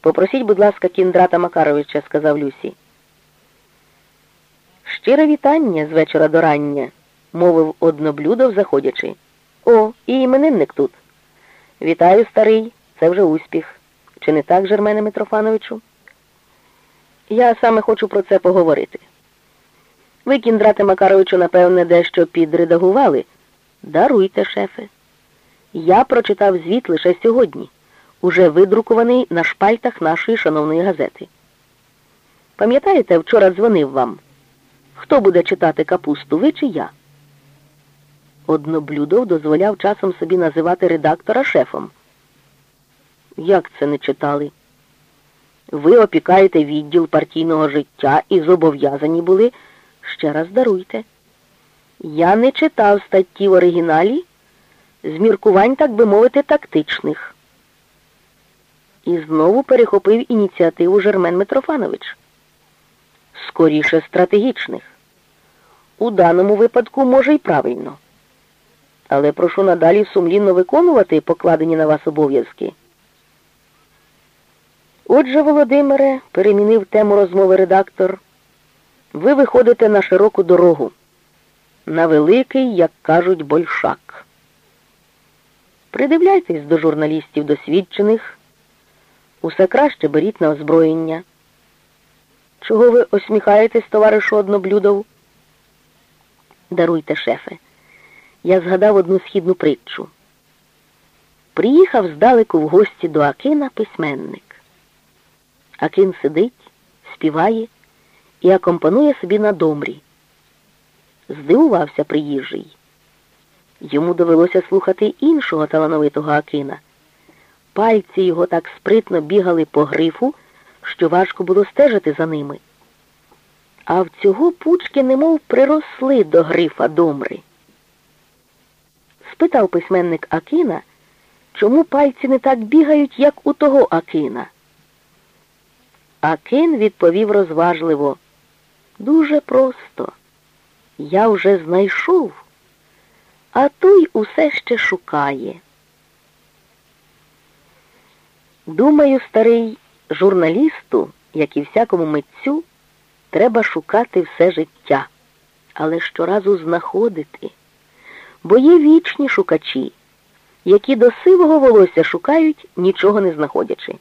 Попросіть, будь ласка, кіндрата Макаровича, сказав Люсі. Щире вітання з вечора до рання, мовив одноблюдов, заходячи. О, і іменинник тут. Вітаю, старий, це вже успіх. Чи не так, Жермене Митрофановичу? Я саме хочу про це поговорити. Ви, кіндрате Макаровичу, напевне, дещо підредагували. Даруйте, шефе. Я прочитав звіт лише сьогодні, уже видрукований на шпальтах нашої шановної газети. Пам'ятаєте, вчора дзвонив вам? Хто буде читати капусту, ви чи я? Одноблюдов дозволяв часом собі називати редактора шефом. Як це не читали? Ви опікаєте відділ партійного життя і зобов'язані були. Ще раз даруйте. Я не читав статті в оригіналі з міркувань, так би мовити, тактичних. І знову перехопив ініціативу Жермен Митрофанович. Скоріше стратегічних. У даному випадку, може, і правильно. Але прошу надалі сумлінно виконувати покладені на вас обов'язки. Отже, Володимире, перемінив тему розмови редактор, ви виходите на широку дорогу, на великий, як кажуть, большак. Придивляйтесь до журналістів досвідчених, усе краще беріть на озброєння. Чого ви осміхаєтесь, товаришу одноблюдов? Даруйте, шефе. Я згадав одну східну притчу. Приїхав здалеку в гості до Акина письменник. Акин сидить, співає і акомпанує собі на домрі. Здивувався приїжджий. Йому довелося слухати іншого талановитого Акина. Пальці його так спритно бігали по грифу, що важко було стежити за ними. А в цього пучки немов приросли до грифа домри. Спитав письменник Акина, чому пальці не так бігають, як у того Акина. Акин відповів розважливо. Дуже просто. Я вже знайшов, а той усе ще шукає. Думаю, старий журналісту, як і всякому митцю, треба шукати все життя, але щоразу знаходити, бо є вічні шукачі, які до сивого волосся шукають, нічого не знаходячи.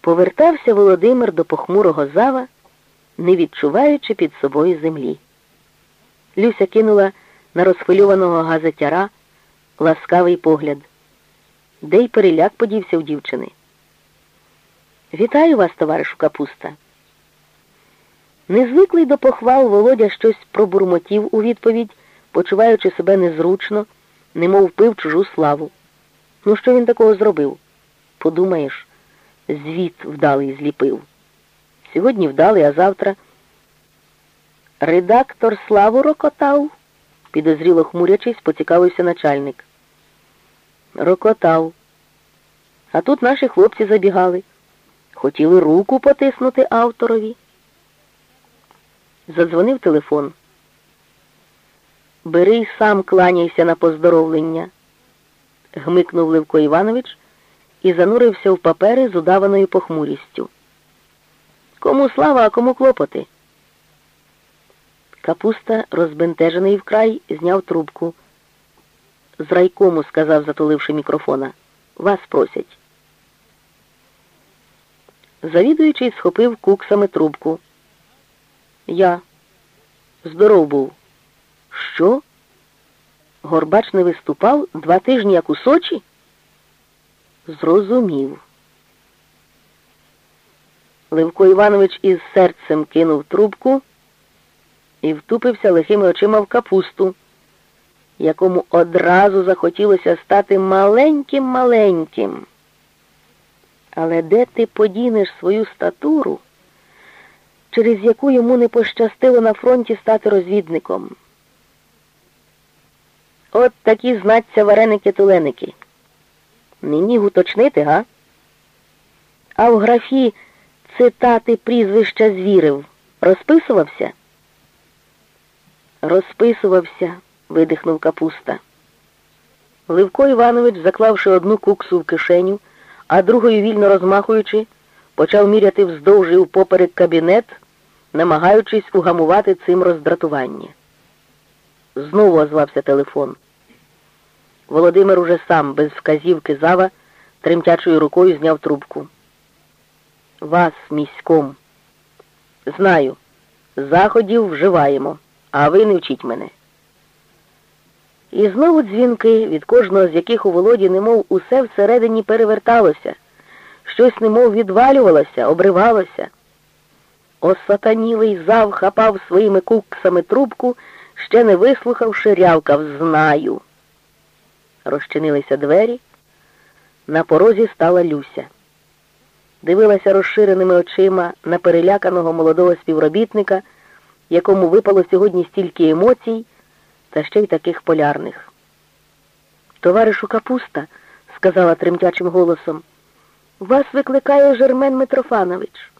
Повертався Володимир до похмурого зава, не відчуваючи під собою землі. Люся кинула на розхвильованого газетяра ласкавий погляд, де й переляк подівся у дівчини. Вітаю вас, товаришу капуста. Незвиклий до похвал Володя щось пробурмотів у відповідь, почуваючи себе незручно, немов пив чужу славу. Ну, що він такого зробив? Подумаєш звіт вдалий зліпив. Сьогодні вдалий, а завтра. Редактор славу рокотав, підозріло хмурячись, поцікавився начальник. Рокотав. А тут наші хлопці забігали. Хотіли руку потиснути авторові. Задзвонив телефон. Бери й сам кланяйся на поздоровлення, гмикнув Левко Іванович і занурився в папери з удаваною похмурістю. Кому слава, а кому клопоти? Капуста, розбентежений вкрай, зняв трубку. З райкому, сказав, затуливши мікрофона. Вас просять. Завідуючий схопив куксами трубку. Я. Здоров був. Що? Горбач не виступав два тижні як у Сочі? зрозумів. Левко Іванович із серцем кинув трубку і втупився лихими очима в капусту, якому одразу захотілося стати маленьким-маленьким. Але де ти подінеш свою статуру, через яку йому не пощастило на фронті стати розвідником? От такі знаться вареники-туленики. Міг уточнити, га? А в графі цитати прізвища звірив. Розписувався? Розписувався, видихнув капуста. Левко Іванович, заклавши одну куксу в кишеню, а другою вільно розмахуючи, почав міряти вздовж і впоперек кабінет, намагаючись угамувати цим роздратування. Знову озвався телефон. Володимир уже сам, без вказівки зава, тремтячою рукою зняв трубку. Вас, міськом. Знаю. Заходів вживаємо, а ви не вчіть мене. І знову дзвінки, від кожного з яких у Володі немов усе всередині переверталося, щось немов відвалювалося, обривалося. Осатанілий зав хапав своїми куксами трубку, ще не вислухавши, рявкав знаю. Розчинилися двері. На порозі стала Люся. Дивилася розширеними очима на переляканого молодого співробітника, якому випало сьогодні стільки емоцій, та ще й таких полярних. Товаришу Капуста, сказала тремтячим голосом, вас викликає Жермен Митрофанович.